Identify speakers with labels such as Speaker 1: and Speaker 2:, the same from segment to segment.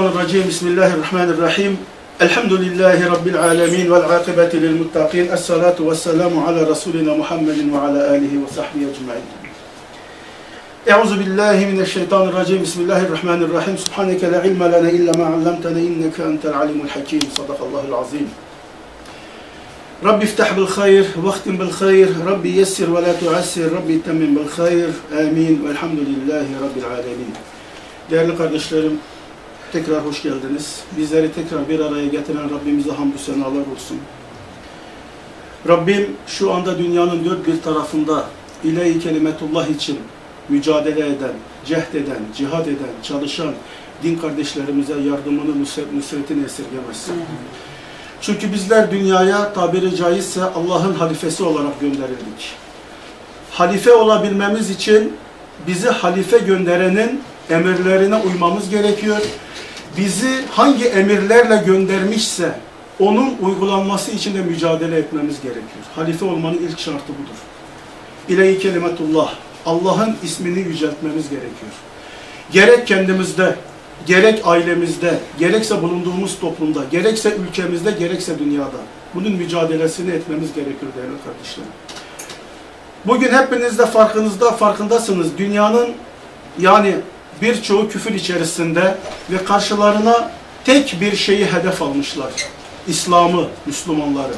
Speaker 1: الرجيم بسم الله الرحمن الرحيم. الحمد لله رب العالمين والعاقبة للمتقين. الصلاة والسلام على رسولنا محمد وعلى آله وصحبه أجمعين. أعوذ بالله من الشيطان الرجيم. بسم الله الرحمن الرحيم. سبحانك لا علم لنا إلا ما علمتنا إنك أنت العليم الحكيم. صدق الله العظيم. ربي افتح بالخير واختم بالخير. ربي يسر ولا تعسر. ربي تمم بالخير. آمين. والحمد لله رب العالمين. Değerli kardeşlerim, tekrar hoş geldiniz. Bizleri tekrar bir araya getiren Rabbimize hamdü senalar olsun. Rabbim şu anda dünyanın dört bir tarafında ilahi kelimetullah için mücadele eden, cehd eden, cihad eden, çalışan din kardeşlerimize yardımını, nusret, nusretini esirgemesin. Çünkü bizler dünyaya tabiri caizse Allah'ın halifesi olarak gönderildik. Halife olabilmemiz için bizi halife gönderenin emirlerine uymamız gerekiyor. Bizi hangi emirlerle göndermişse onun uygulanması için de mücadele etmemiz gerekiyor. Halife olmanın ilk şartı budur. İlahi kelimetullah, Allah'ın ismini yüceltmemiz gerekiyor. Gerek kendimizde, gerek ailemizde, gerekse bulunduğumuz toplumda, gerekse ülkemizde, gerekse dünyada. Bunun mücadelesini etmemiz gerekiyor değerli kardeşlerim. Bugün hepiniz de farkınızda, farkındasınız. Dünyanın yani birçoğu küfür içerisinde ve karşılarına tek bir şeyi hedef almışlar. İslam'ı, Müslümanları.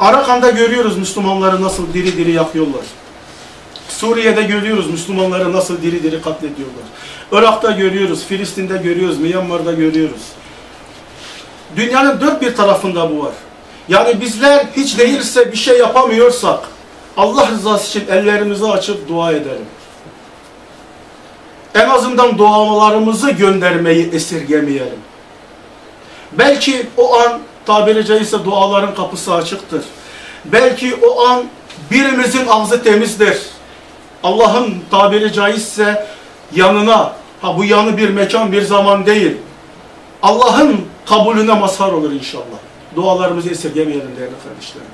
Speaker 1: Arakan'da görüyoruz Müslümanları nasıl diri diri yakıyorlar. Suriye'de görüyoruz Müslümanları nasıl diri diri katlediyorlar. Irak'ta görüyoruz, Filistin'de görüyoruz, Myanmar'da görüyoruz. Dünyanın dört bir tarafında bu var. Yani bizler hiç değilse bir şey yapamıyorsak Allah rızası için ellerimizi açıp dua edelim en azından dualarımızı göndermeyi esirgemeyelim. Belki o an tabiri caizse duaların kapısı açıktır. Belki o an birimizin ağzı temizdir. Allah'ın tabiri caizse yanına, ha bu yanı bir mekan bir zaman değil. Allah'ın kabulüne mazhar olur inşallah. Dualarımızı esirgemeyelim değerli kardeşlerim.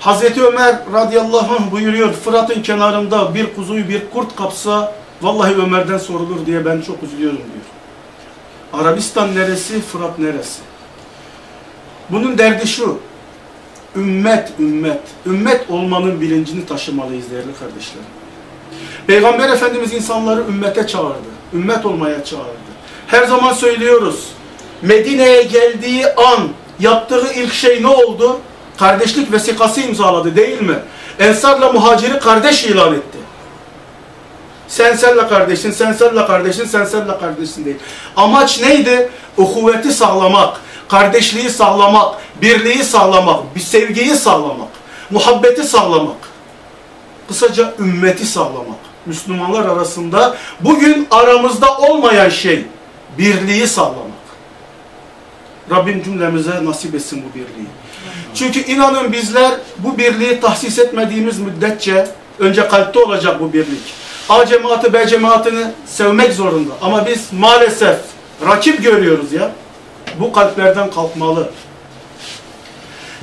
Speaker 1: Hazreti Ömer radıyallahu anh buyuruyor, Fırat'ın kenarında bir kuzuyu bir kurt kapsa Vallahi Ömer'den sorulur diye ben çok üzülüyorum diyor. Arabistan neresi, Fırat neresi? Bunun derdi şu. Ümmet, ümmet. Ümmet olmanın bilincini taşımalıyız değerli kardeşlerim. Peygamber Efendimiz insanları ümmete çağırdı. Ümmet olmaya çağırdı. Her zaman söylüyoruz. Medine'ye geldiği an yaptığı ilk şey ne oldu? Kardeşlik vesikası imzaladı değil mi? Ensarla muhaciri kardeş ilan etti. Sen senle kardeşin, sen senle kardeşin, sen senle kardeşin değil. Amaç neydi? Uhuvveti sağlamak, kardeşliği sağlamak, birliği sağlamak, bir sevgiyi sağlamak, muhabbeti sağlamak. Kısaca ümmeti sağlamak. Müslümanlar arasında bugün aramızda olmayan şey birliği sağlamak. Rabbim cümlemize nasip etsin bu birliği. Çünkü inanın bizler bu birliği tahsis etmediğimiz müddetçe önce kalpte olacak bu birlik. A cemaati B cemaatini sevmek zorunda. Ama biz maalesef rakip görüyoruz ya. Bu kalplerden kalkmalı.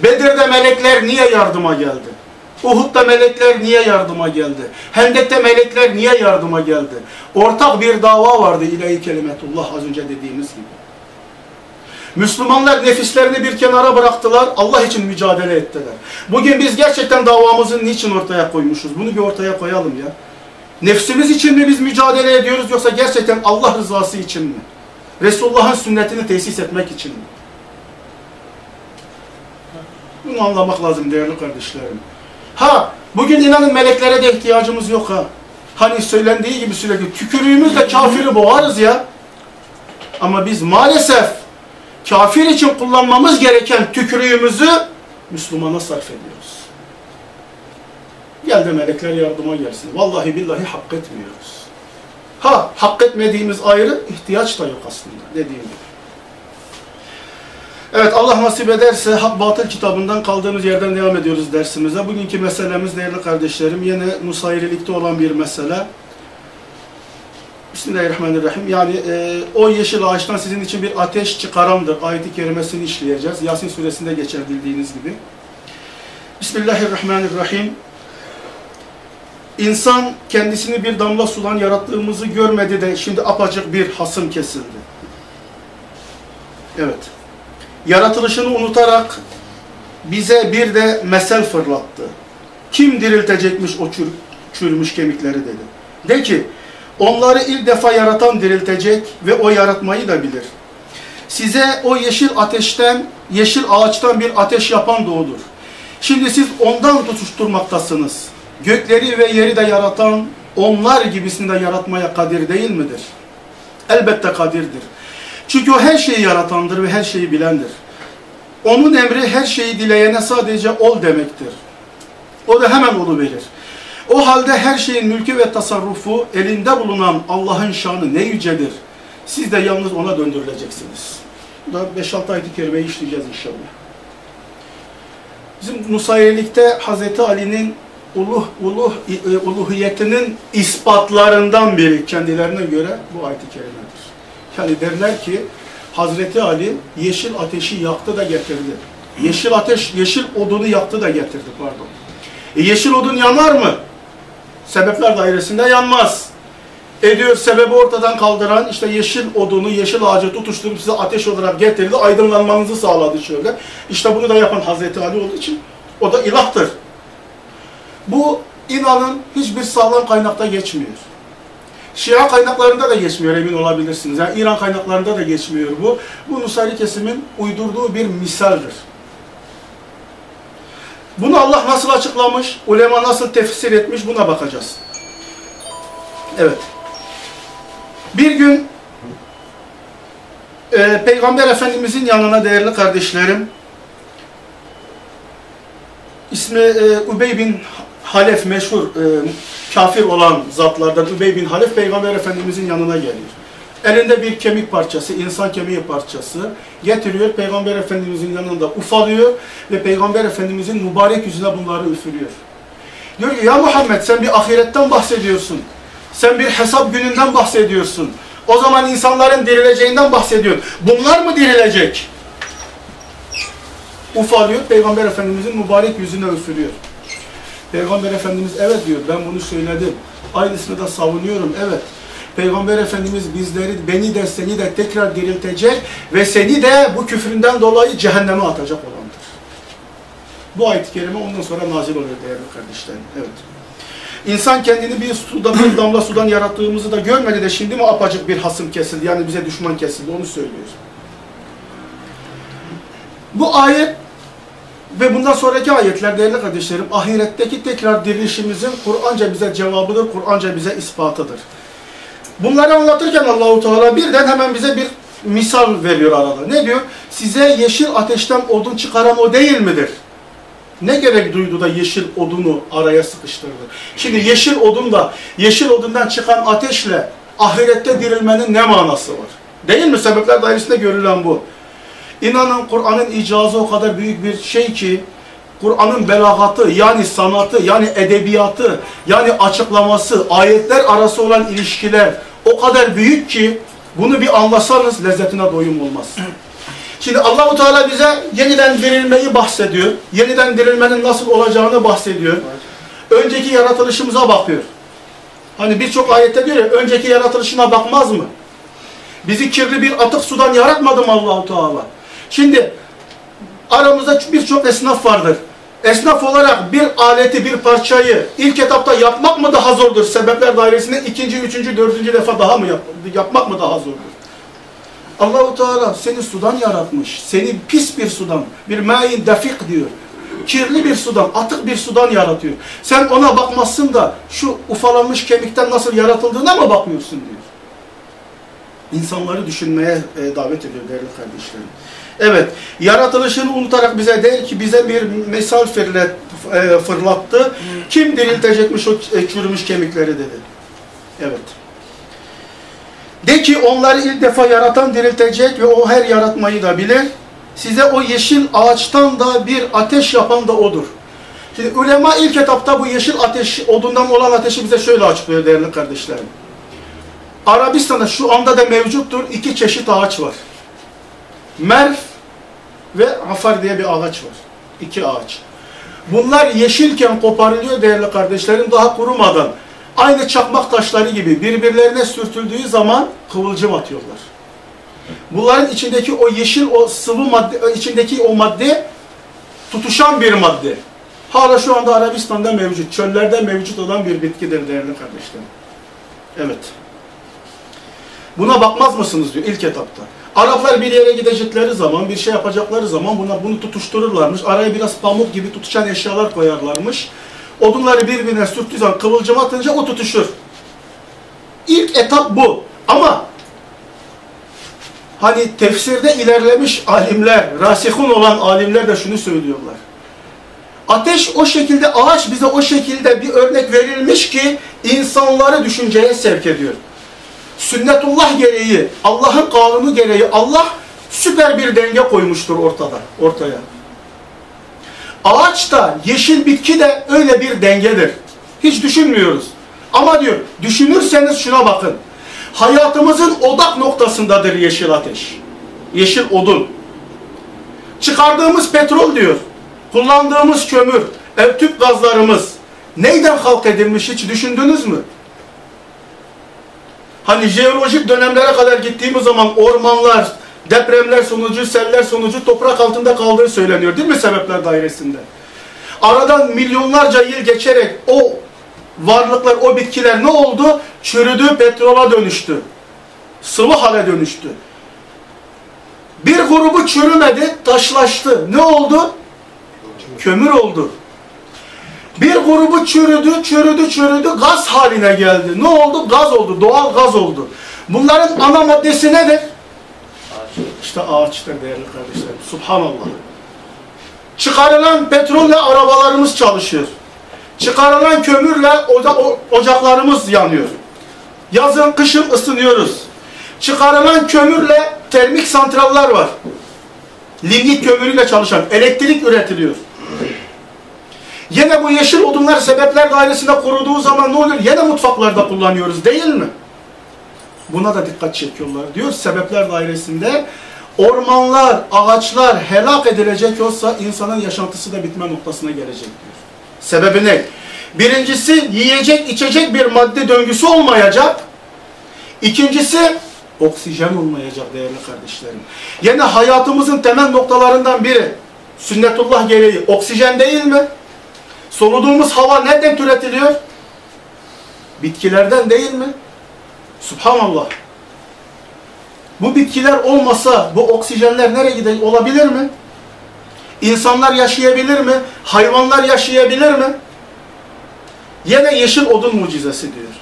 Speaker 1: Bedir'de melekler niye yardıma geldi? Uhud'da melekler niye yardıma geldi? Hendek'te melekler niye yardıma geldi? Ortak bir dava vardı ilahi kelimetullah az önce dediğimiz gibi. Müslümanlar nefislerini bir kenara bıraktılar, Allah için mücadele ettiler. Bugün biz gerçekten davamızı niçin ortaya koymuşuz? Bunu bir ortaya koyalım ya. Nefsimiz için mi biz mücadele ediyoruz yoksa gerçekten Allah rızası için mi? Resulullah'ın sünnetini tesis etmek için mi? Bunu anlamak lazım değerli kardeşlerim. Ha, bugün inanın meleklere de ihtiyacımız yok ha. Hani söylendiği gibi sürekli tükürüğümüzle kafiri boğarız ya. Ama biz maalesef kafir için kullanmamız gereken tükürüğümüzü Müslümana sarf ediyoruz. Gel de melekler yardıma gelsin. Vallahi billahi hak etmiyoruz. Ha hak etmediğimiz ayrı, ihtiyaç da yok aslında dediğim gibi. Evet Allah nasip ederse Hak Batıl kitabından kaldığımız yerden devam ediyoruz dersimize. Bugünkü meselemiz değerli kardeşlerim yine nusayrilikte olan bir mesele. Bismillahirrahmanirrahim. Yani e, o yeşil ağaçtan sizin için bir ateş çıkarandır. Ayet-i kerimesini işleyeceğiz. Yasin suresinde geçer bildiğiniz gibi. Bismillahirrahmanirrahim. İnsan kendisini bir damla sudan yarattığımızı görmedi de şimdi apacık bir hasım kesildi. Evet. Yaratılışını unutarak bize bir de mesel fırlattı. Kim diriltecekmiş o çür, çürümüş kemikleri dedi. De ki onları ilk defa yaratan diriltecek ve o yaratmayı da bilir. Size o yeşil ateşten, yeşil ağaçtan bir ateş yapan doğudur. Şimdi siz ondan tutuşturmaktasınız. Gökleri ve yeri de yaratan onlar gibisini de yaratmaya kadir değil midir? Elbette kadirdir. Çünkü o her şeyi yaratandır ve her şeyi bilendir. Onun emri her şeyi dileyene sadece ol demektir. O da hemen onu verir. O halde her şeyin mülkü ve tasarrufu elinde bulunan Allah'ın şanı ne yücedir. Siz de yalnız ona döndürüleceksiniz. Bu da 5-6 ayet-i kerimeyi işleyeceğiz inşallah. Bizim Nusayrilikte Hazreti Ali'nin uluh, uluh, e, uluhiyetinin ispatlarından biri kendilerine göre bu ayet-i kerimedir. Yani derler ki Hazreti Ali yeşil ateşi yaktı da getirdi. Yeşil ateş, yeşil odunu yaktı da getirdi pardon. E yeşil odun yanar mı? Sebepler dairesinde yanmaz. Ediyor sebebi ortadan kaldıran işte yeşil odunu, yeşil ağacı tutuşturup size ateş olarak getirdi. Aydınlanmanızı sağladı şöyle. İşte bunu da yapan Hazreti Ali olduğu için o da ilahtır. Bu inanın hiçbir sağlam kaynakta geçmiyor. Şia kaynaklarında da geçmiyor emin olabilirsiniz. Yani İran kaynaklarında da geçmiyor bu. Bu Nusayri kesimin uydurduğu bir misaldir. Bunu Allah nasıl açıklamış, ulema nasıl tefsir etmiş buna bakacağız. Evet. Bir gün e, Peygamber Efendimizin yanına değerli kardeşlerim ismi e, Ubey bin Halef meşhur e, kafir olan zatlardan Übey bin Halef Peygamber Efendimizin yanına geliyor. Elinde bir kemik parçası, insan kemiği parçası getiriyor. Peygamber Efendimizin yanında ufalıyor ve Peygamber Efendimizin mübarek yüzüne bunları üfürüyor. Diyor ki ya Muhammed sen bir ahiretten bahsediyorsun. Sen bir hesap gününden bahsediyorsun. O zaman insanların dirileceğinden bahsediyorsun. Bunlar mı dirilecek? Ufalıyor, Peygamber Efendimizin mübarek yüzüne üfürüyor. Peygamber Efendimiz evet diyor ben bunu söyledim. Aynısını da savunuyorum evet. Peygamber Efendimiz bizleri, beni de seni de tekrar diriltecek ve seni de bu küfründen dolayı cehenneme atacak olandır. Bu ayet-i kerime ondan sonra nazil oluyor değerli kardeşlerim. Evet. İnsan kendini bir suda, bir damla sudan yarattığımızı da görmedi de şimdi mi apacık bir hasım kesildi? Yani bize düşman kesildi onu söylüyor. Bu ayet ve bundan sonraki ayetler değerli kardeşlerim ahiretteki tekrar dirilişimizin Kur'anca bize cevabıdır, Kur'anca bize ispatıdır. Bunları anlatırken Allahu Teala birden hemen bize bir misal veriyor arada. Ne diyor? Size yeşil ateşten odun çıkaran o değil midir? Ne gerek duydu da yeşil odunu araya sıkıştırdı? Şimdi yeşil odunla, yeşil odundan çıkan ateşle ahirette dirilmenin ne manası var? Değil mi? Sebepler dairesinde görülen bu. İnanın Kur'an'ın icazı o kadar büyük bir şey ki Kur'an'ın belagatı yani sanatı yani edebiyatı yani açıklaması ayetler arası olan ilişkiler o kadar büyük ki bunu bir anlasanız lezzetine doyum olmaz. Şimdi Allahu Teala bize yeniden dirilmeyi bahsediyor. Yeniden dirilmenin nasıl olacağını bahsediyor. Önceki yaratılışımıza bakıyor. Hani birçok ayette diyor ya önceki yaratılışına bakmaz mı? Bizi kirli bir atık sudan yaratmadı mı Allahu Teala? Şimdi aramızda birçok esnaf vardır. Esnaf olarak bir aleti, bir parçayı ilk etapta yapmak mı daha zordur? Sebepler dairesinde ikinci, üçüncü, dördüncü defa daha mı yap yapmak mı daha zordur? Allahu Teala seni sudan yaratmış. Seni pis bir sudan, bir main defik diyor. Kirli bir sudan, atık bir sudan yaratıyor. Sen ona bakmazsın da şu ufalanmış kemikten nasıl yaratıldığına mı bakmıyorsun diyor. İnsanları düşünmeye e, davet ediyor değerli kardeşlerim. Evet, yaratılışını unutarak bize der ki bize bir mesal fırlat, e, fırlattı. Kim diriltecekmiş o çürümüş kemikleri dedi. Evet. De ki onları ilk defa yaratan diriltecek ve o her yaratmayı da bilir. Size o yeşil ağaçtan da bir ateş yapan da odur. Şimdi ulema ilk etapta bu yeşil ateş, odundan olan ateşi bize şöyle açıklıyor değerli kardeşlerim. Arabistan'da şu anda da mevcuttur iki çeşit ağaç var. Merv ve Afar diye bir ağaç var. İki ağaç. Bunlar yeşilken koparılıyor değerli kardeşlerim daha kurumadan. Aynı çakmak taşları gibi birbirlerine sürtüldüğü zaman kıvılcım atıyorlar. Bunların içindeki o yeşil, o sıvı madde, içindeki o madde tutuşan bir madde. Hala şu anda Arabistan'da mevcut, çöllerde mevcut olan bir bitkidir değerli kardeşlerim. Evet. Buna bakmaz mısınız diyor ilk etapta. Araplar bir yere gidecekleri zaman, bir şey yapacakları zaman buna bunu tutuştururlarmış. Araya biraz pamuk gibi tutuşan eşyalar koyarlarmış. Odunları birbirine sürttüğü zaman kıvılcım atınca o tutuşur. İlk etap bu. Ama hani tefsirde ilerlemiş alimler, rasihun olan alimler de şunu söylüyorlar. Ateş o şekilde, ağaç bize o şekilde bir örnek verilmiş ki insanları düşünceye sevk ediyor. Sünnetullah gereği, Allah'ın kanunu gereği Allah süper bir denge koymuştur ortada, ortaya. Ağaç da, yeşil bitki de öyle bir dengedir. Hiç düşünmüyoruz. Ama diyor, düşünürseniz şuna bakın. Hayatımızın odak noktasındadır yeşil ateş. Yeşil odun. Çıkardığımız petrol diyor. Kullandığımız kömür, ev tüp gazlarımız neyden halk edilmiş hiç düşündünüz mü? Hani jeolojik dönemlere kadar gittiğimiz zaman ormanlar, depremler sonucu, seller sonucu toprak altında kaldığı söyleniyor değil mi sebepler dairesinde? Aradan milyonlarca yıl geçerek o varlıklar, o bitkiler ne oldu? Çürüdü, petrola dönüştü. Sıvı hale dönüştü. Bir grubu çürümedi, taşlaştı. Ne oldu? Kömür oldu. Bir grubu çürüdü, çürüdü, çürüdü, gaz haline geldi. Ne oldu? Gaz oldu, doğal gaz oldu. Bunların ana maddesi nedir? İşte ağaçtır değerli kardeşlerim. Subhanallah. Çıkarılan petrolle arabalarımız çalışıyor. Çıkarılan kömürle oca ocaklarımız yanıyor. Yazın, kışın ısınıyoruz. Çıkarılan kömürle termik santraller var. Lignit kömürüyle çalışan elektrik üretiliyor. Yine bu yeşil odunlar sebepler dairesinde kuruduğu zaman ne oluyor? Yine mutfaklarda kullanıyoruz değil mi? Buna da dikkat çekiyorlar. Diyor sebepler dairesinde ormanlar, ağaçlar helak edilecek olsa insanın yaşantısı da bitme noktasına gelecek diyor. Sebebi ne? Birincisi yiyecek, içecek bir madde döngüsü olmayacak. İkincisi oksijen olmayacak değerli kardeşlerim. Yine hayatımızın temel noktalarından biri sünnetullah gereği oksijen değil mi? Soluduğumuz hava nereden türetiliyor? Bitkilerden değil mi? Subhanallah. Bu bitkiler olmasa bu oksijenler nereye gider olabilir mi? İnsanlar yaşayabilir mi? Hayvanlar yaşayabilir mi? Yine yeşil odun mucizesi diyor.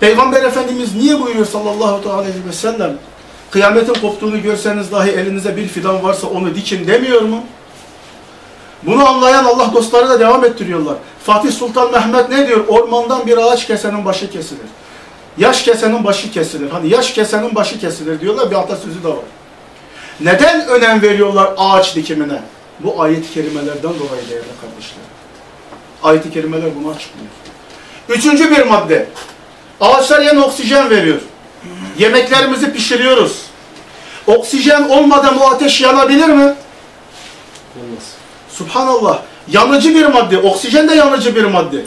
Speaker 1: Peygamber Efendimiz niye buyuruyor sallallahu aleyhi ve sellem? Kıyametin koptuğunu görseniz dahi elinize bir fidan varsa onu dikin demiyor mu? Bunu anlayan Allah dostları da devam ettiriyorlar. Fatih Sultan Mehmet ne diyor? Ormandan bir ağaç kesenin başı kesilir. Yaş kesenin başı kesilir. Hani yaş kesenin başı kesilir diyorlar. Bir atasözü de var. Neden önem veriyorlar ağaç dikimine? Bu ayet-i kerimelerden dolayı değerli kardeşler. Ayet-i kerimeler bunu açıklıyor. Üçüncü bir madde. Ağaçlar yine oksijen veriyor. Yemeklerimizi pişiriyoruz. Oksijen olmadan o ateş yanabilir mi?
Speaker 2: Olmaz.
Speaker 1: Subhanallah. Yanıcı bir madde. Oksijen de yanıcı bir madde.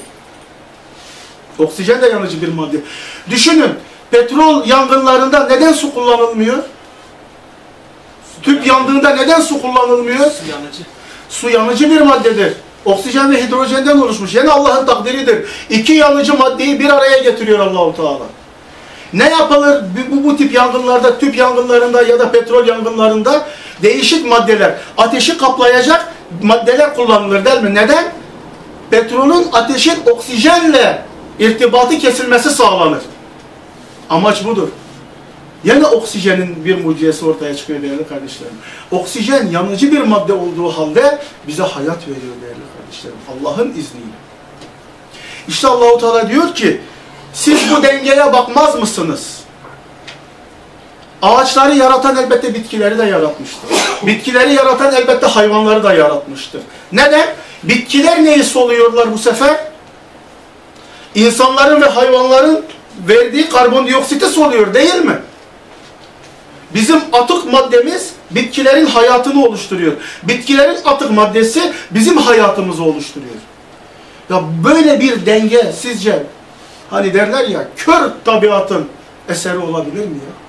Speaker 1: Oksijen de yanıcı bir madde. Düşünün. Petrol yangınlarında neden su kullanılmıyor? Tüp yandığında neden su kullanılmıyor?
Speaker 2: Su yanıcı.
Speaker 1: Su yanıcı bir maddedir. Oksijen ve hidrojenden oluşmuş. Yine Allah'ın takdiridir. İki yanıcı maddeyi bir araya getiriyor Allahu Teala. Ne yapılır bu, bu tip yangınlarda, tüp yangınlarında ya da petrol yangınlarında değişik maddeler, ateşi kaplayacak maddeler kullanılır değil mi? Neden? Petrolün ateşin oksijenle irtibatı kesilmesi sağlanır. Amaç budur. Yine oksijenin bir mucizesi ortaya çıkıyor değerli kardeşlerim. Oksijen yanıcı bir madde olduğu halde bize hayat veriyor değerli kardeşlerim. Allah'ın izniyle. İşte Allahu Teala diyor ki siz bu dengeye bakmaz mısınız? Ağaçları yaratan elbette bitkileri de yaratmıştır. Bitkileri yaratan elbette hayvanları da yaratmıştır. Neden? Bitkiler neyi soluyorlar bu sefer? İnsanların ve hayvanların verdiği karbondioksiti soluyor değil mi? Bizim atık maddemiz bitkilerin hayatını oluşturuyor. Bitkilerin atık maddesi bizim hayatımızı oluşturuyor. Ya böyle bir denge sizce hani derler ya kör tabiatın eseri olabilir mi ya?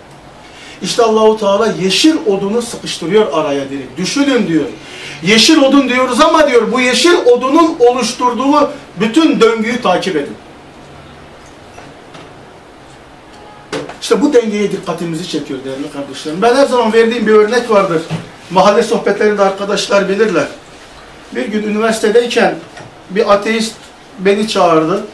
Speaker 1: İşte Allahu Teala yeşil odunu sıkıştırıyor araya direkt. Düşünün diyor. Yeşil odun diyoruz ama diyor bu yeşil odunun oluşturduğu bütün döngüyü takip edin. İşte bu dengeye dikkatimizi çekiyor değerli kardeşlerim. Ben her zaman verdiğim bir örnek vardır. Mahalle sohbetlerinde arkadaşlar bilirler. Bir gün üniversitedeyken bir ateist beni çağırdı.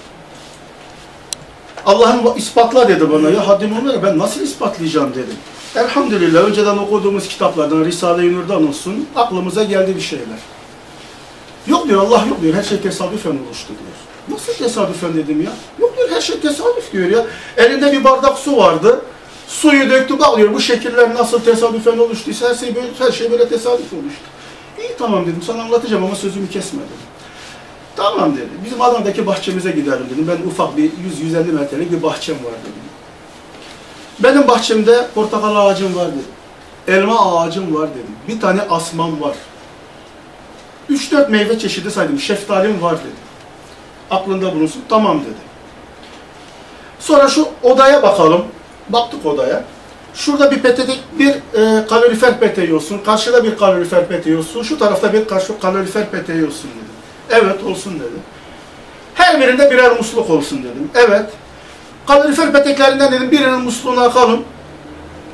Speaker 1: Allah'ın ispatla dedi bana. Ya haddim olmuyor ben nasıl ispatlayacağım dedim. Elhamdülillah önceden okuduğumuz kitaplardan Risale-i Nur'dan olsun aklımıza geldi bir şeyler. Yok diyor Allah yok diyor her şey tesadüfen oluştu diyor. Nasıl tesadüfen dedim ya? Yok diyor her şey tesadüf diyor ya. Elinde bir bardak su vardı. Suyu döktü bak diyor bu şekiller nasıl tesadüfen oluştuysa her şey böyle, her şey böyle tesadüf oluştu. İyi tamam dedim sana anlatacağım ama sözümü kesme dedim. Tamam dedi. Bizim Adana'daki bahçemize gidelim dedim. Ben ufak bir 100-150 metrelik bir bahçem var dedim. Benim bahçemde portakal ağacım var dedim. Elma ağacım var dedim. Bir tane asmam var. 3-4 meyve çeşidi saydım. Şeftalim var dedim. Aklında bulunsun. Tamam dedi. Sonra şu odaya bakalım. Baktık odaya. Şurada bir peteği, bir e, kalorifer peteği. Karşıda bir kalorifer peteği. Şu tarafta bir karşı kalorifer peteği dedim. Evet olsun dedi. Her birinde birer musluk olsun dedim. Evet. Kalorifer peteklerinden dedim birinin musluğunu akalım.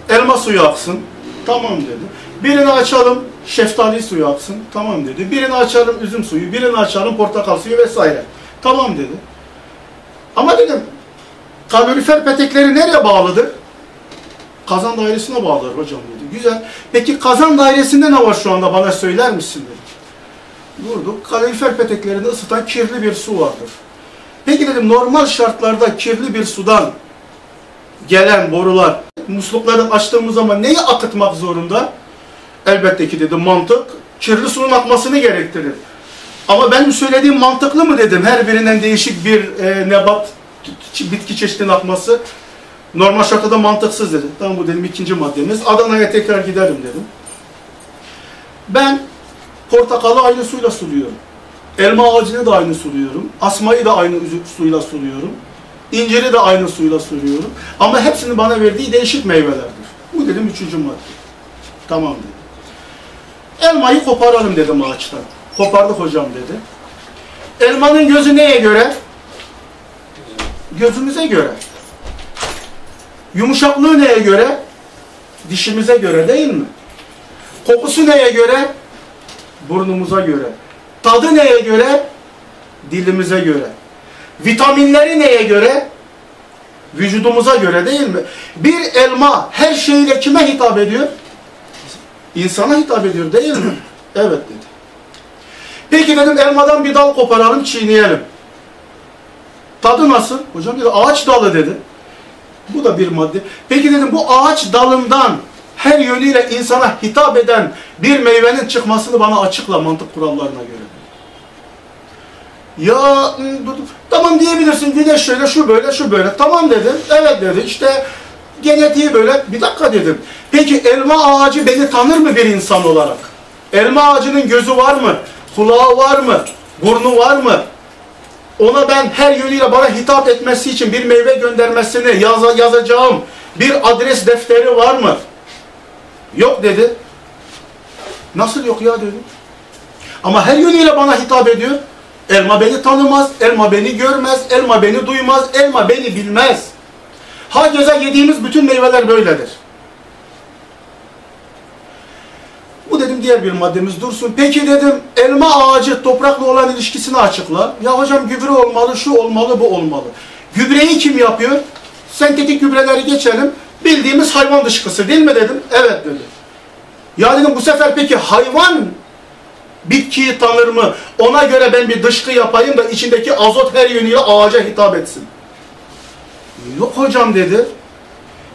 Speaker 1: Elma suyu aksın. Tamam dedi. Birini açalım şeftali suyu aksın. Tamam dedi. Birini açalım üzüm suyu. Birini açalım portakal suyu vesaire. Tamam dedi. Ama dedim kalorifer petekleri nereye bağlıdır? Kazan dairesine bağlıdır hocam dedi. Güzel. Peki kazan dairesinde ne var şu anda bana söyler misin dedi. Durduk. Kalorifer peteklerini ısıtan kirli bir su vardır. Peki dedim normal şartlarda kirli bir sudan gelen borular muslukları açtığımız zaman neyi akıtmak zorunda? Elbette ki dedim mantık kirli suyun akmasını gerektirir. Ama benim söylediğim mantıklı mı dedim. Her birinden değişik bir e, nebat, bitki çeşidinin akması. Normal şartlarda mantıksız dedi. Tamam bu dedim ikinci maddemiz. Adana'ya tekrar giderim dedim. Ben portakalı aynı suyla suluyorum. Elma ağacını da aynı suluyorum. Asmayı da aynı suyla suluyorum. İnciri de aynı suyla suluyorum. Ama hepsinin bana verdiği değişik meyvelerdir. Bu dedim üçüncü madde. Tamam dedi. Elmayı koparalım dedim ağaçtan. Kopardık hocam dedi. Elmanın gözü neye göre? Gözümüze göre. Yumuşaklığı neye göre? Dişimize göre değil mi? Kokusu neye göre? Burnumuza göre. Tadı neye göre? Dilimize göre. Vitaminleri neye göre? Vücudumuza göre değil mi? Bir elma her şeyle kime hitap ediyor? İnsana hitap ediyor değil mi? evet dedi. Peki dedim elmadan bir dal koparalım çiğneyelim. Tadı nasıl? Hocam dedi ağaç dalı dedi. Bu da bir madde. Peki dedim bu ağaç dalından her yönüyle insana hitap eden bir meyvenin çıkmasını bana açıkla mantık kurallarına göre. Ya dur, tamam diyebilirsin güneş şöyle şu böyle şu böyle tamam dedi. Evet dedi işte genetiği böyle bir dakika dedim. Peki elma ağacı beni tanır mı bir insan olarak? Elma ağacının gözü var mı? Kulağı var mı? Burnu var mı? Ona ben her yönüyle bana hitap etmesi için bir meyve göndermesini yaza, yazacağım bir adres defteri var mı? Yok dedi. Nasıl yok ya dedim. Ama her yönüyle bana hitap ediyor. Elma beni tanımaz, elma beni görmez, elma beni duymaz, elma beni bilmez. Ha göze yediğimiz bütün meyveler böyledir. Bu dedim diğer bir maddemiz dursun. Peki dedim elma ağacı toprakla olan ilişkisini açıkla. Ya hocam gübre olmalı, şu olmalı, bu olmalı. Gübreyi kim yapıyor? Sentetik gübreleri geçelim. Bildiğimiz hayvan dışkısı değil mi dedim. Evet dedi. Ya dedim bu sefer peki hayvan bitkiyi tanır mı? Ona göre ben bir dışkı yapayım da içindeki azot her yönüyle ağaca hitap etsin. Yok hocam dedi.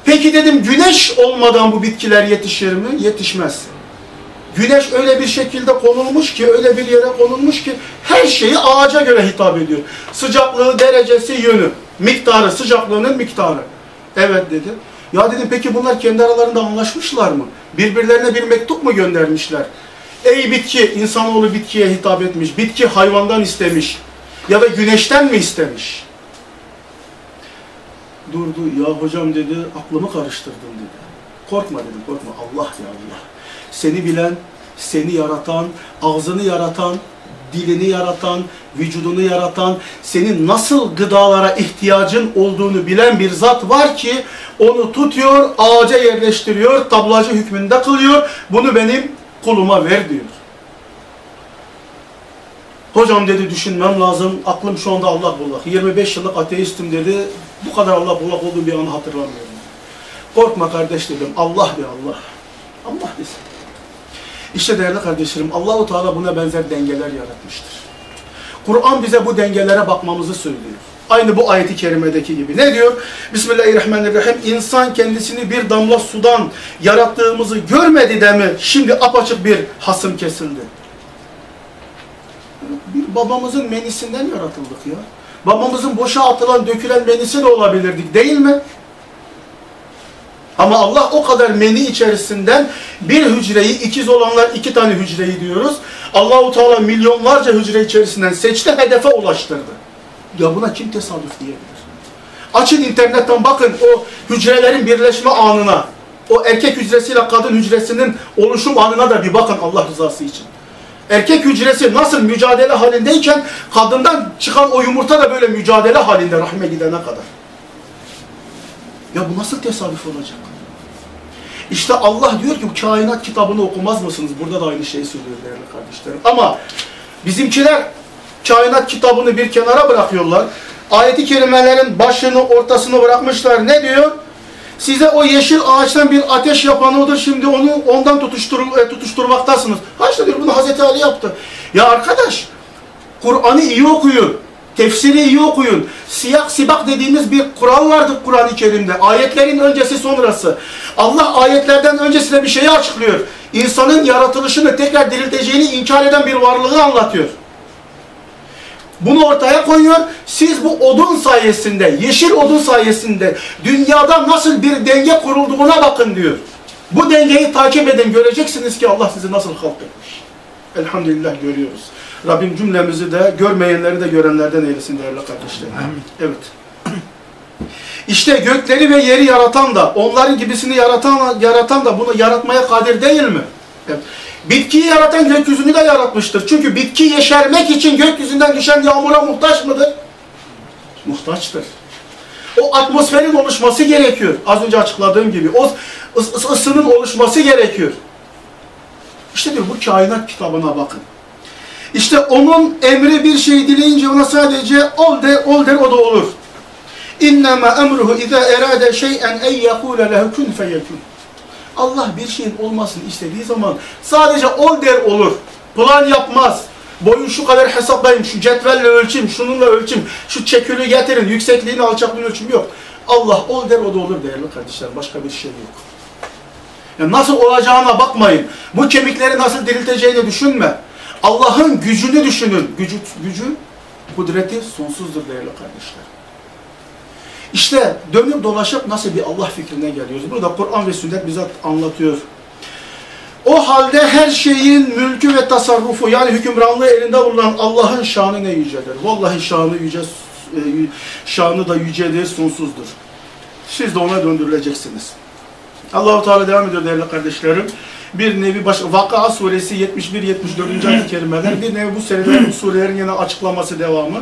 Speaker 1: Peki dedim güneş olmadan bu bitkiler yetişir mi? Yetişmez. Güneş öyle bir şekilde konulmuş ki, öyle bir yere konulmuş ki her şeyi ağaca göre hitap ediyor. Sıcaklığı, derecesi, yönü, miktarı, sıcaklığının miktarı. Evet dedi. Ya dedim peki bunlar kendi aralarında anlaşmışlar mı? Birbirlerine bir mektup mu göndermişler? Ey bitki, insanoğlu bitkiye hitap etmiş. Bitki hayvandan istemiş. Ya da güneşten mi istemiş? Durdu. Ya hocam dedi, aklımı karıştırdın dedi. Korkma dedim, korkma. Allah ya Allah. Seni bilen, seni yaratan, ağzını yaratan, dilini yaratan, vücudunu yaratan, senin nasıl gıdalara ihtiyacın olduğunu bilen bir zat var ki onu tutuyor, ağaca yerleştiriyor, tablacı hükmünde kılıyor. Bunu benim kuluma ver diyor. Hocam dedi düşünmem lazım. Aklım şu anda Allah bullak. 25 yıllık ateistim dedi. Bu kadar Allah bullak olduğum bir anı hatırlamıyorum. Korkma kardeş dedim. Allah bir Allah. Allah desin. İşte değerli kardeşlerim Allahu Teala buna benzer dengeler yaratmıştır. Kur'an bize bu dengelere bakmamızı söylüyor. Aynı bu ayeti kerimedeki gibi. Ne diyor? Bismillahirrahmanirrahim. İnsan kendisini bir damla sudan yarattığımızı görmedi de mi? Şimdi apaçık bir hasım kesildi. Bir babamızın menisinden yaratıldık ya. Babamızın boşa atılan, dökülen menisi de olabilirdik değil mi? Ama Allah o kadar meni içerisinden bir hücreyi, ikiz olanlar iki tane hücreyi diyoruz. Allahu Teala milyonlarca hücre içerisinden seçti, hedefe ulaştırdı. Ya buna kim tesadüf diyebilir? Açın internetten bakın o hücrelerin birleşme anına. O erkek hücresiyle kadın hücresinin oluşum anına da bir bakın Allah rızası için. Erkek hücresi nasıl mücadele halindeyken kadından çıkan o yumurta da böyle mücadele halinde rahme gidene kadar. Ya bu nasıl tesadüf olacak? İşte Allah diyor ki bu kainat kitabını okumaz mısınız? Burada da aynı şeyi söylüyor değerli kardeşlerim. Ama bizimkiler kainat kitabını bir kenara bırakıyorlar. Ayeti kerimelerin başını ortasını bırakmışlar. Ne diyor? Size o yeşil ağaçtan bir ateş yapan odur. Şimdi onu ondan tutuştur, e, tutuşturmaktasınız. Ha işte diyor bunu Hazreti Ali yaptı. Ya arkadaş Kur'an'ı iyi okuyun. Tefsiri iyi okuyun. Siyak sibak dediğimiz bir kural vardır Kur'an-ı Kerim'de. Ayetlerin öncesi sonrası. Allah ayetlerden öncesine bir şeyi açıklıyor. İnsanın yaratılışını tekrar dirilteceğini inkar eden bir varlığı anlatıyor. Bunu ortaya koyuyor. Siz bu odun sayesinde, yeşil odun sayesinde dünyada nasıl bir denge kurulduğuna bakın diyor. Bu dengeyi takip edin. Göreceksiniz ki Allah sizi nasıl halk etmiş. Elhamdülillah görüyoruz. Rabbim cümlemizi de görmeyenleri de görenlerden eylesin değerli kardeşlerim. Evet. İşte gökleri ve yeri yaratan da, onların gibisini yaratan, yaratan da bunu yaratmaya kadir değil mi? Evet. Bitkiyi yaratan gökyüzünü de yaratmıştır. Çünkü bitki yeşermek için gökyüzünden düşen yağmura muhtaç mıdır? Muhtaçtır. O atmosferin oluşması gerekiyor. Az önce açıkladığım gibi. O ıs ısının oluşması gerekiyor. İşte diyor bu kainat kitabına bakın. İşte onun emri bir şey dileyince ona sadece ol der, ol der o da olur. İnnemâ emruhu izâ erâde şey'en en yekûle lehu kun feyekûn. Allah bir şeyin olmasını istediği zaman sadece ol der olur. Plan yapmaz. Boyun şu kadar hesaplayayım, şu cetvelle ölçeyim, şununla ölçeyim, şu çekülü getirin, yüksekliğini, alçaklığını ölçüm yok. Allah ol der o da olur değerli kardeşler. Başka bir şey yok. Yani nasıl olacağına bakmayın. Bu kemikleri nasıl dirilteceğini düşünme. Allah'ın gücünü düşünün. Gücü, gücü, kudreti sonsuzdur değerli kardeşler. İşte dönüp dolaşıp nasıl bir Allah fikrine geliyoruz. Burada Kur'an ve sünnet bize anlatıyor. O halde her şeyin mülkü ve tasarrufu yani hükümranlığı elinde bulunan Allah'ın şanı ne yücedir. Vallahi şanı yüce, e, şanı da yücedir, sonsuzdur. Siz de ona döndürüleceksiniz. Allahu Teala devam ediyor değerli kardeşlerim. Bir nevi baş, Vakıa suresi 71-74. ayet kelimeler. Bir nevi bu bu surelerin yine açıklaması devamı.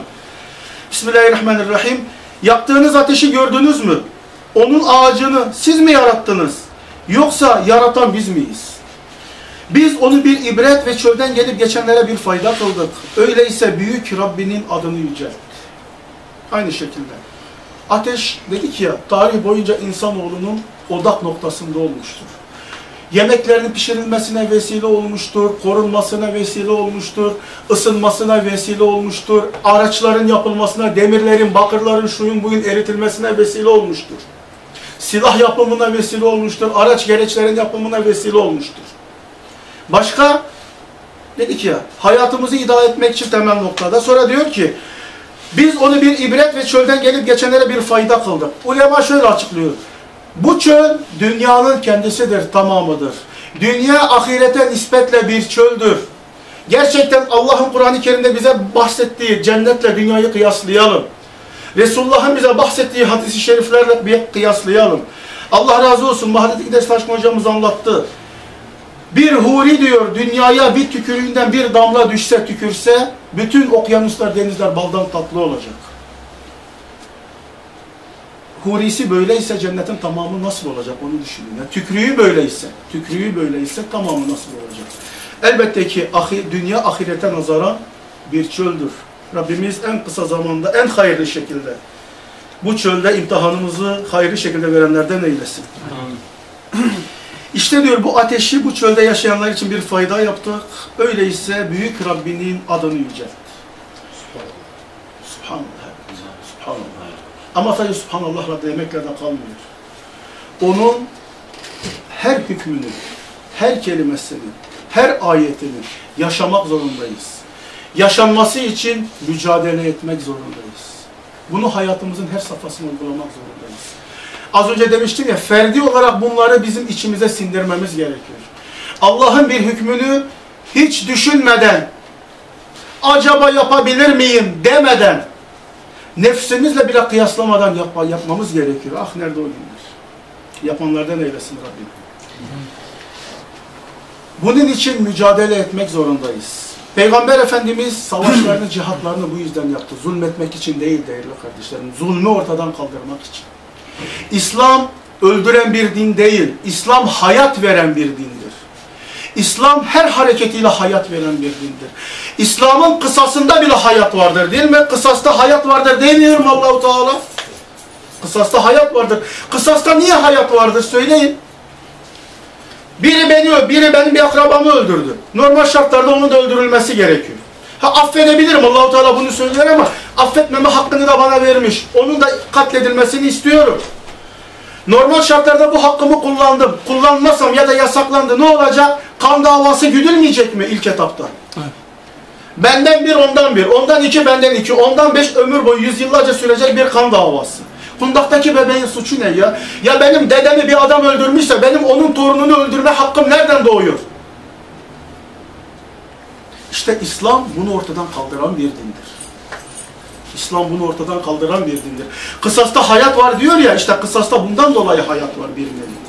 Speaker 1: Bismillahirrahmanirrahim. Yaktığınız ateşi gördünüz mü? Onun ağacını siz mi yarattınız? Yoksa yaratan biz miyiz? Biz onu bir ibret ve çölden gelip geçenlere bir fayda kıldık. Öyleyse büyük Rabbinin adını yücelt. Aynı şekilde. Ateş dedik ya, tarih boyunca insanoğlunun odak noktasında olmuştur. Yemeklerin pişirilmesine vesile olmuştur, korunmasına vesile olmuştur, ısınmasına vesile olmuştur, araçların yapılmasına, demirlerin, bakırların, şuyun buyun eritilmesine vesile olmuştur. Silah yapımına vesile olmuştur, araç gereçlerin yapımına vesile olmuştur. Başka? Dedik ya, hayatımızı idare etmek için temel noktada. Sonra diyor ki, biz onu bir ibret ve çölden gelip geçenlere bir fayda kıldık. Ulema şöyle açıklıyor. Bu çöl dünyanın kendisidir, tamamıdır. Dünya ahirete nispetle bir çöldür. Gerçekten Allah'ın Kur'an-ı Kerim'de bize bahsettiği cennetle dünyayı kıyaslayalım. Resulullah'ın bize bahsettiği hadis-i şeriflerle bir kıyaslayalım. Allah razı olsun Mahalleti Gideş Taşkın hocamız anlattı. Bir huri diyor dünyaya bir tükürüğünden bir damla düşse tükürse bütün okyanuslar denizler baldan tatlı olacak. Hurisi böyleyse cennetin tamamı nasıl olacak onu düşünün. Yani tükrüğü böyleyse, tükrüğü böyleyse tamamı nasıl olacak? Elbette ki dünya ahirete nazaran bir çöldür. Rabbimiz en kısa zamanda en hayırlı şekilde bu çölde imtihanımızı hayırlı şekilde verenlerden eylesin. İşte diyor bu ateşi bu çölde yaşayanlar için bir fayda yaptık. Öyleyse büyük Rabbinin adını yücelt. Subhanallah. Subhanallah. Ama sadece Subhanallah demekle de kalmıyor. Onun her hükmünü, her kelimesini, her ayetini yaşamak zorundayız. Yaşanması için mücadele etmek zorundayız. Bunu hayatımızın her safhasına uygulamak zorundayız. Az önce demiştim ya, ferdi olarak bunları bizim içimize sindirmemiz gerekiyor. Allah'ın bir hükmünü hiç düşünmeden, acaba yapabilir miyim demeden, nefsimizle bile kıyaslamadan yapma, yapmamız gerekiyor. Ah nerede o günler? Yapanlardan eylesin Rabbim. Bunun için mücadele etmek zorundayız. Peygamber Efendimiz savaşlarını, cihatlarını bu yüzden yaptı. Zulmetmek için değil değerli kardeşlerim. Zulmü ortadan kaldırmak için. İslam öldüren bir din değil. İslam hayat veren bir dindir. İslam her hareketiyle hayat veren bir dindir. İslam'ın kısasında bile hayat vardır değil mi? Kısasta hayat vardır demiyorum Allahu Teala. Kısasta hayat vardır. Kısasta niye hayat vardır söyleyin. Biri beni, biri benim bir akrabamı öldürdü. Normal şartlarda onun da öldürülmesi gerekiyor. Ha affedebilirim Allahu Teala bunu söyler ama affetmeme hakkını da bana vermiş. Onun da katledilmesini istiyorum. Normal şartlarda bu hakkımı kullandım. Kullanmasam ya da yasaklandı ne olacak? Kan davası güdülmeyecek mi ilk etapta? Benden bir, ondan bir. Ondan iki, benden iki. Ondan beş ömür boyu yüzyıllarca sürecek bir kan davası. Kundaktaki bebeğin suçu ne ya? Ya benim dedemi bir adam öldürmüşse benim onun torununu öldürme hakkım nereden doğuyor? İşte İslam bunu ortadan kaldıran bir dindir. İslam bunu ortadan kaldıran bir dindir. Kısasta hayat var diyor ya, işte kısasta bundan dolayı hayat var bir nevi.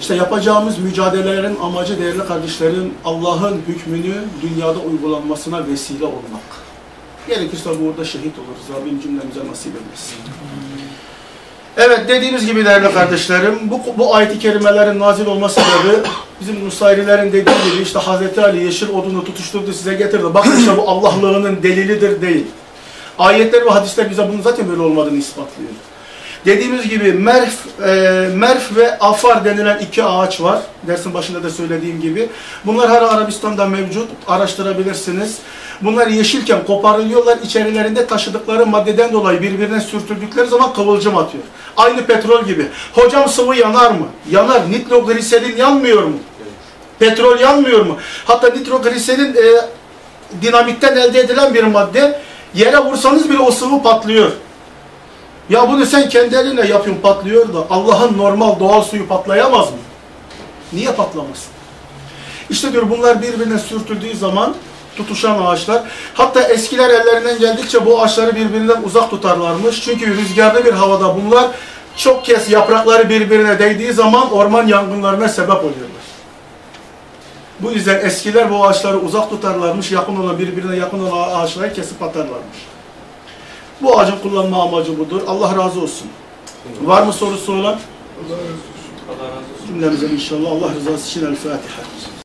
Speaker 1: İşte yapacağımız mücadelelerin amacı değerli kardeşlerim, Allah'ın hükmünü dünyada uygulanmasına vesile olmak. Gerekirse burada şehit oluruz. Rabbim cümlemize nasip etmesin. Evet dediğimiz gibi değerli kardeşlerim bu, bu ayet-i kerimelerin nazil olma sebebi bizim Nusayrilerin dediği gibi işte Hazreti Ali yeşil odunu tutuşturdu size getirdi. Bakın işte bu Allah'lığının delilidir değil. Ayetler ve hadisler bize bunun zaten böyle olmadığını ispatlıyor. Dediğimiz gibi merf, e, merf ve afar denilen iki ağaç var. Dersin başında da söylediğim gibi. Bunlar her Arabistan'da mevcut. Araştırabilirsiniz. Bunlar yeşilken koparılıyorlar. İçerilerinde taşıdıkları maddeden dolayı birbirine sürtüldükleri zaman kıvılcım atıyor. Aynı petrol gibi. Hocam sıvı yanar mı? Yanar. Nitrogliserin yanmıyor mu? Petrol yanmıyor mu? Hatta nitrogliserin e, dinamitten elde edilen bir madde. Yere vursanız bile o sıvı patlıyor. Ya bunu sen kendi elinle yapıyorsun patlıyor da Allah'ın normal doğal suyu patlayamaz mı? Niye patlamasın? İşte diyor bunlar birbirine sürtüldüğü zaman tutuşan ağaçlar. Hatta eskiler ellerinden geldikçe bu ağaçları birbirinden uzak tutarlarmış. Çünkü rüzgarlı bir havada bunlar çok kez yaprakları birbirine değdiği zaman orman yangınlarına sebep oluyorlar. Bu yüzden eskiler bu ağaçları uzak tutarlarmış, yakın olan birbirine yakın olan ağaçları kesip atarlarmış. Bu ağacın kullanma amacı budur. Allah razı olsun. Var mı sorusu olan?
Speaker 2: Allah razı olsun.
Speaker 1: Cümlemize inşallah Allah rızası için El Fatiha.